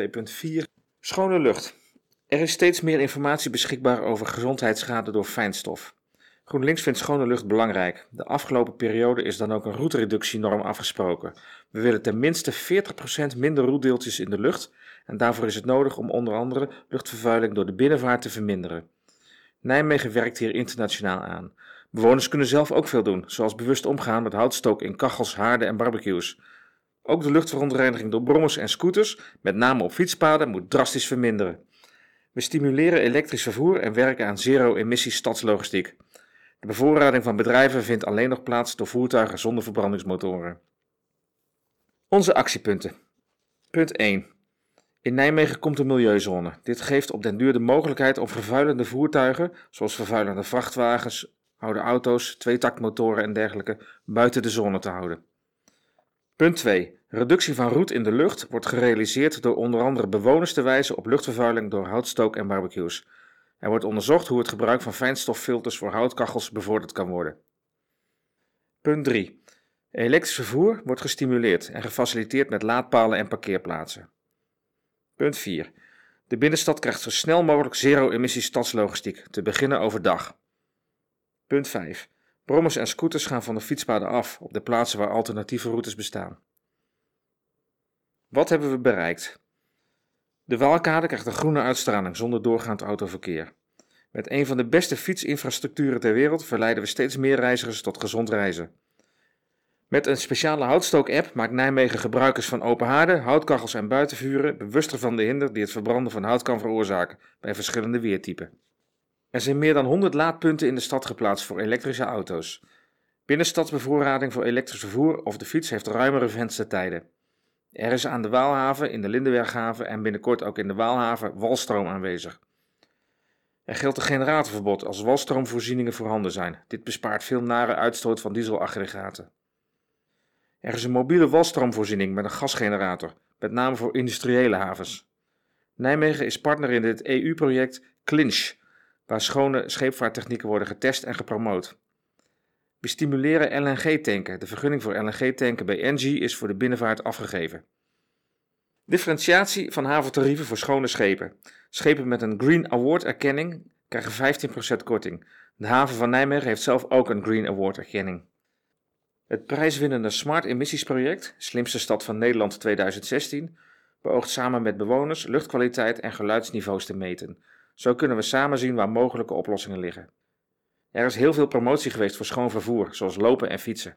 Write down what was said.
2.4 Schone lucht. Er is steeds meer informatie beschikbaar over gezondheidsschade door fijnstof. GroenLinks vindt schone lucht belangrijk. De afgelopen periode is dan ook een roetreductienorm afgesproken. We willen ten minste 40% minder roetdeeltjes in de lucht en daarvoor is het nodig om onder andere luchtvervuiling door de binnenvaart te verminderen. Nijmegen werkt hier internationaal aan. Bewoners kunnen zelf ook veel doen, zoals bewust omgaan met houtstook in kachels, haarden en barbecues. Ook de luchtverontreiniging door brommers en scooters, met name op fietspaden, moet drastisch verminderen. We stimuleren elektrisch vervoer en werken aan zero-emissie stadslogistiek. De bevoorrading van bedrijven vindt alleen nog plaats door voertuigen zonder verbrandingsmotoren. Onze actiepunten. Punt 1. In Nijmegen komt een milieuzone. Dit geeft op den duur de mogelijkheid om vervuilende voertuigen, zoals vervuilende vrachtwagens, oude auto's, tweetaktmotoren en dergelijke, buiten de zone te houden. Punt 2. Reductie van roet in de lucht wordt gerealiseerd door onder andere bewoners te wijzen op luchtvervuiling door houtstook en barbecues. Er wordt onderzocht hoe het gebruik van fijnstoffilters voor houtkachels bevorderd kan worden. Punt 3. Elektrisch vervoer wordt gestimuleerd en gefaciliteerd met laadpalen en parkeerplaatsen. Punt 4. De binnenstad krijgt zo snel mogelijk zero-emissie stadslogistiek, te beginnen overdag. Punt 5. Brommers en scooters gaan van de fietspaden af op de plaatsen waar alternatieve routes bestaan. Wat hebben we bereikt? De Waalkade krijgt een groene uitstraling zonder doorgaand autoverkeer. Met een van de beste fietsinfrastructuren ter wereld verleiden we steeds meer reizigers tot gezond reizen. Met een speciale houtstook-app maakt Nijmegen gebruikers van open haarden, houtkachels en buitenvuren bewuster van de hinder die het verbranden van hout kan veroorzaken bij verschillende weertypen. Er zijn meer dan 100 laadpunten in de stad geplaatst voor elektrische auto's. Binnenstadsbevoorrading voor elektrisch vervoer of de fiets heeft ruimere venstertijden. Er is aan de Waalhaven, in de Lindenberghaven en binnenkort ook in de Waalhaven walstroom aanwezig. Er geldt een generatorverbod als walstroomvoorzieningen voorhanden zijn. Dit bespaart veel nare uitstoot van dieselaggregaten. Er is een mobiele walstroomvoorziening met een gasgenerator, met name voor industriële havens. Nijmegen is partner in dit EU-project Clinch, waar schone scheepvaarttechnieken worden getest en gepromoot. We stimuleren LNG-tanken. De vergunning voor LNG-tanken bij Engie is voor de binnenvaart afgegeven. Differentiatie van haventarieven voor schone schepen. Schepen met een Green Award erkenning krijgen 15% korting. De haven van Nijmegen heeft zelf ook een Green Award erkenning. Het prijswinnende Smart Emissies project, Slimste Stad van Nederland 2016, beoogt samen met bewoners luchtkwaliteit en geluidsniveaus te meten. Zo kunnen we samen zien waar mogelijke oplossingen liggen. Er is heel veel promotie geweest voor schoon vervoer, zoals lopen en fietsen.